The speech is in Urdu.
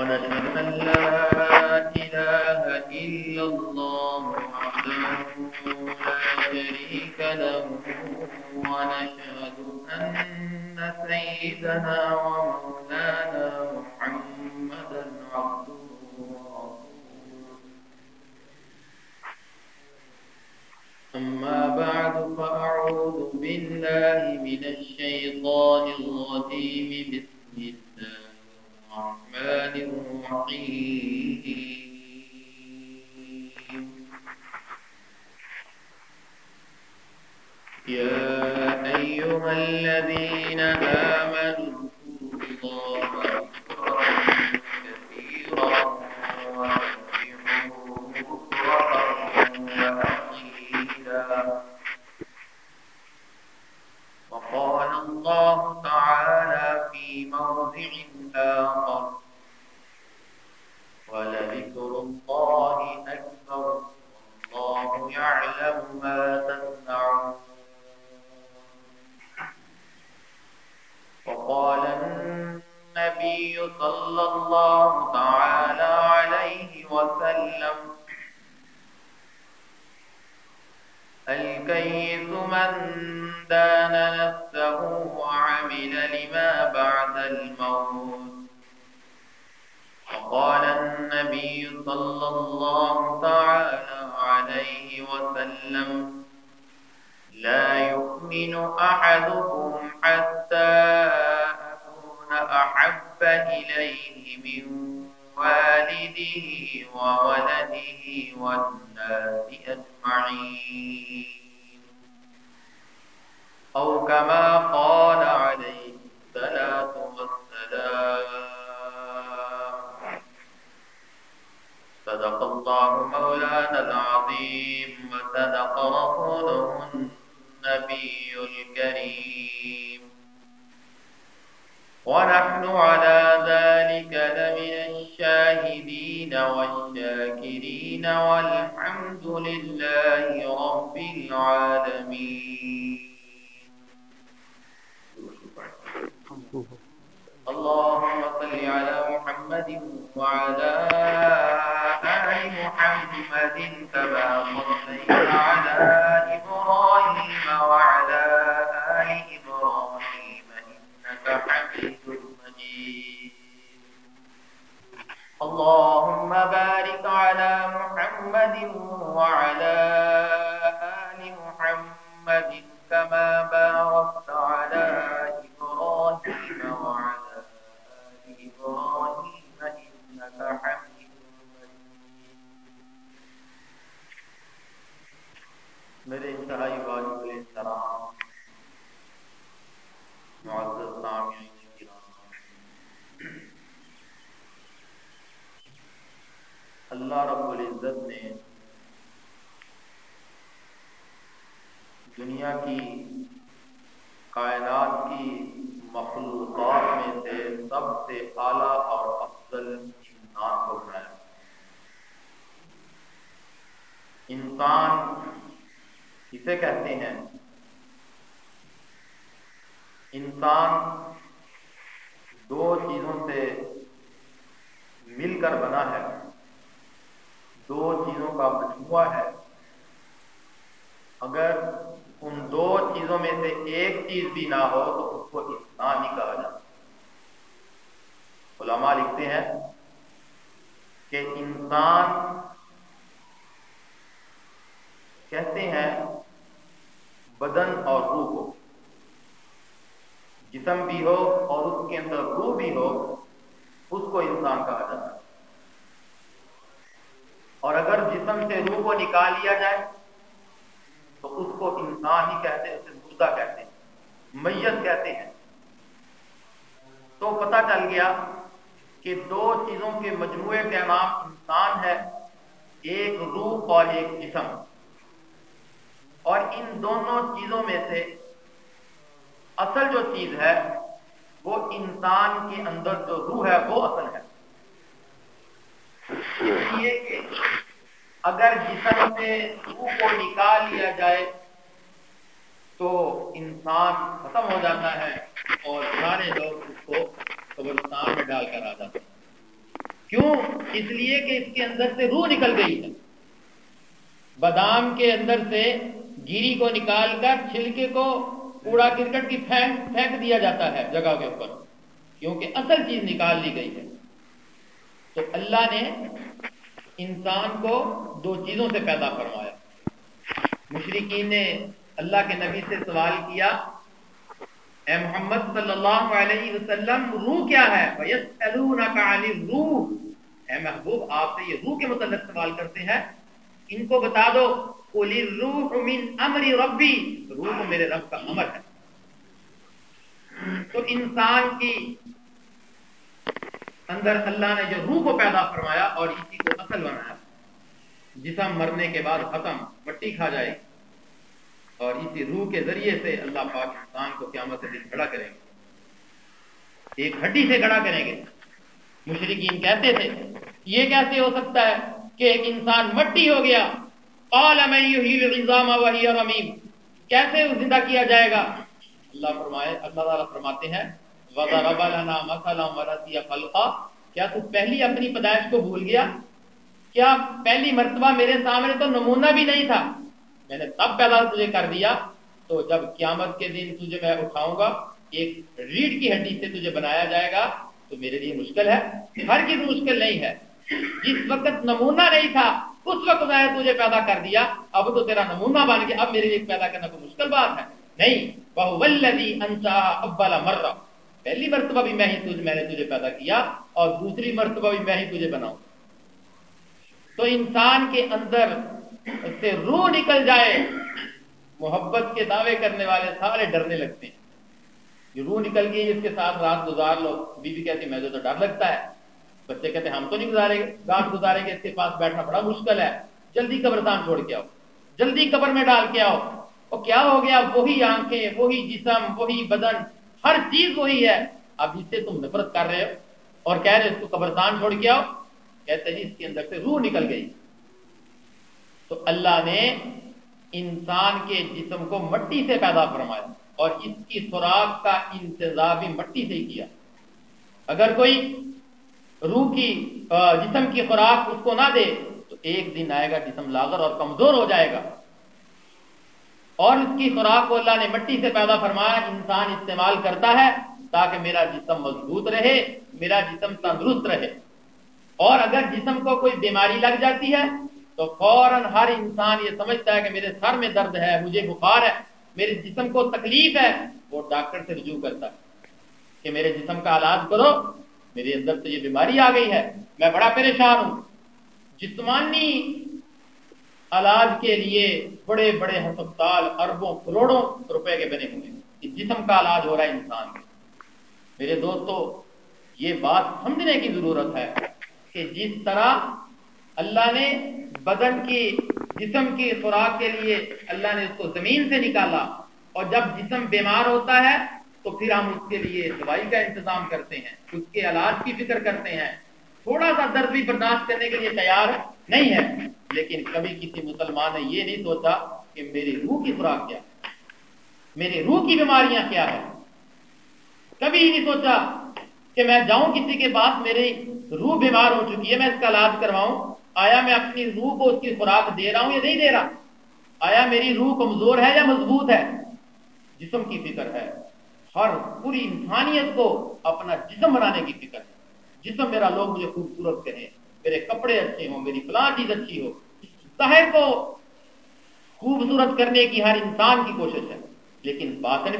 ونشهد أن لا إله إلا الله وحده لا شريك له ونشهد أن سيدنا ومولانا يا أيها الذين آمنوا وقال النبي صلى الله تعالى عليه وسلم، الكيس من دان نفسه وعمل لما بعد الموت. وقال النبي صلى الله تعالى عليه وسلم، لا يؤمن أحدكم حتى أحب إليه من والده وولده والناس أجمعين. أو كما قال عليه الصلاة والسلام. صدق الله مولانا العظيم، وصدق رسوله النبي الكريم. ونحن على ذلك لمن الشاهدين والشاكرين والحمد لله رب العالمين حميد مجيد اللهم بارك على محمد وعلى آل محمد كما باركت دنیا کی کائنات کی مخلوقات میں سے سب سے اعلیٰ اور افضل انسان کو بنایا انسان کسے کہتے ہیں؟ انسان دو چیزوں سے مل کر بنا ہے۔ دو چیزوں کا مجموعہ ہے۔ اگر ان دو چیزوں میں سے ایک چیز بھی نہ ہو تو اس کو انسان ہی کہا جاتا علماء لکھتے ہیں کہ انسان کہتے ہیں بدن اور روح کو۔ جسم بھی ہو اور اس کے اندر روح بھی ہو، اس کو انسان کہا جاتا ہے۔ اور اگر جسم سے روح کو نکال لیا جائے تو اس کو انسان ہی کہتے ہیں، اسے مردہ کہتے ہیں۔ میت کہتے ہیں۔ تو پتہ چل گیا کہ دو چیزوں کے مجموعے کا نام انسان ہے، ایک روح اور ایک جسم۔ اور ان دونوں چیزوں میں سے اصل جو چیز ہے، وہ انسان کے اندر جو روح ہے، وہ اصل ہے۔ اس لیے کہ اگر جسم سے روح کو نکال لیا جائے تو انسان ختم ہو جاتا ہے اور سارے لوگ اس کو قبرستان میں ڈال کر آ جاتے ہیں۔ کیوں؟ اس لیے کہ اس کے اندر سے روح نکل گئی ہے۔ بادام کے اندر سے گیری کو نکال کر چھلکے کو کوڑا کرکٹ کی پھینک پھینک دیا جاتا ہے جگہ کے اوپر، کیونکہ اصل چیز نکال لی گئی ہے۔ تو اللہ نے انسان کو دو چیزوں سے پیدا فرمایا۔ مشرقین نے اللہ کے نبی سے سوال کیا، اے محمد صلی اللہ علیہ وسلم، روح کیا ہے؟ روح اے محبوب، آپ سے یہ روح کے متعلق سوال کرتے ہیں۔ ان کو بتا دو روح من امر ربی روح میرے رب کا امر ہے۔ تو انسان کی اندر اللہ نے جو روح کو پیدا فرمایا اور اسی کو اصل بنایا جسم مرنے کے بعد ختم، مٹی کھا جائے۔ اور اسی روح کے ذریعے سے اللہ پاک انسان کو قیامت دن کھڑا کریں گے۔ ایک ہڈی سے کھڑا کریں گے۔ مشرقین کہتے تھے، یہ کیسے ہو سکتا ہے کہ ایک انسان مٹی ہو گیا؟ کیسے زندہ کیا جائے گا؟ اللہ فرمائے، اللہ تعالیٰ فرماتے ہیں کیا تو پہلی اپنی پیدائش کو بھول گیا؟ کیا پہلی مرتبہ میرے سامنے تو نمونہ بھی نہیں تھا۔ میں نے تب پیدا تجھے کر دیا، تو جب قیامت کے دن تجھے میں اٹھاؤں گا، ایک ریڑھ کی ہڈی سے تجھے بنایا جائے گا، تو میرے لیے مشکل ہے۔ ہر چیز مشکل نہیں ہے۔ جس وقت نمونہ نہیں تھا، اس وقت میں نے تجھے پیدا کر دیا۔ اب تو تیرا نمونہ بن گیا، اب میرے لیے پیدا کرنا کوئی مشکل بات ہے۔ نہیں بہولدی انچا ابلا مرہ پہلی مرتبہ بھی میں ہی تجھے میں نے تجھے پیدا کیا، اور دوسری مرتبہ بھی میں ہی تجھے بناؤں۔ تو انسان کے اندر سے روح نکل جائے، محبت کے دعوے کرنے والے سارے ڈرنے لگتے ہیں۔ جو روح نکل گئی، اس کے ساتھ رات گزار لو۔ بی بی کہتی، میں تو ڈر لگتا ہے۔ بچے کہتے ہیں ہم تو نہیں گزارے گے۔ رات گزاریں گے، اس کے پاس بیٹھنا بڑا مشکل ہے۔ جلدی قبرستان چھوڑ کے آؤ۔ جلدی قبر میں ڈال کے آؤ۔ اور کیا ہو گیا؟ وہی آنکھیں، وہی جسم، وہی بدن، ہر چیز وہی ہے۔ اب اس سے تم نفرت کر رہے ہو اور کہہ رہے اس کو قبرستان چھوڑ کے آؤ۔ کہتے جی اس کے اندر سے روح نکل گئی۔ تو اللہ نے انسان کے جسم کو مٹی سے پیدا فرمایا اور اس کی خوراک کا انتظام بھی مٹی سے ہی کیا۔ اگر کوئی روح کی جسم کی خوراک اس کو نہ دے، تو ایک دن آئے گا جسم لاغر اور کمزور ہو جائے گا۔ اور اس کی خوراک کو اللہ نے مٹی سے پیدا فرمایا، انسان استعمال کرتا ہے تاکہ میرا جسم مضبوط رہے، میرا جسم تندرست رہے۔ اور اگر جسم کو کوئی بیماری لگ جاتی ہے، تو فوراً ہر انسان یہ سمجھتا ہے کہ میرے سر میں درد ہے، مجھے بخار ہے، میرے جسم کو تکلیف ہے، وہ ڈاکٹر سے رجوع کرتا ہے کہ میرے جسم کا علاج کرو، میرے اندر تو یہ بیماری آ گئی ہے، میں بڑا پریشان ہوں۔ جسمانی علاج کے لیے بڑے بڑے ہسپتال اربوں کروڑوں روپے کے بنے ہوئے ہیں۔ جسم کا علاج ہو رہا ہے انسان کے۔ میرے دوستو، یہ بات سمجھنے کی ضرورت ہے۔ کہ جس طرح اللہ نے بدن کی، جسم کی خوراک کے لیے اللہ نے اس کو زمین سے نکالا اور جب جسم بیمار ہوتا ہے تو پھر ہم اس کے لیے دوائی کا انتظام کرتے ہیں، اس کے علاج کی فکر کرتے ہیں۔ تھوڑا سا درد بھی برداشت کرنے کے لیے تیار نہیں ہے۔ لیکن کبھی کسی مسلمان نے یہ نہیں سوچا کہ میری روح کی خوراک کیا میری روح کی بیماریاں کیا ہے کبھی نہیں سوچا کہ میں جاؤں کسی کے پاس میری روح بیمار ہو چکی ہے، میں اس کا علاج کرواؤں۔ آیا میں اپنی روح کو اس کی خوراک دے رہا ہوں یا نہیں دے رہا؟ آیا میری روح کمزور ہے یا مضبوط ہے؟ جسم کی فکر ہے۔ ہر پوری انسانیت کو اپنا جسم بنانے کی فکر ہے۔ جسم میرا لوگ مجھے خوبصورت کہیں۔ میرے کپڑے اچھے ہوں، میری فلاں چیز اچھی ہو۔ ظاہر کو خوبصورت کرنے کی ہر انسان کی کوشش ہے۔ لیکن باطن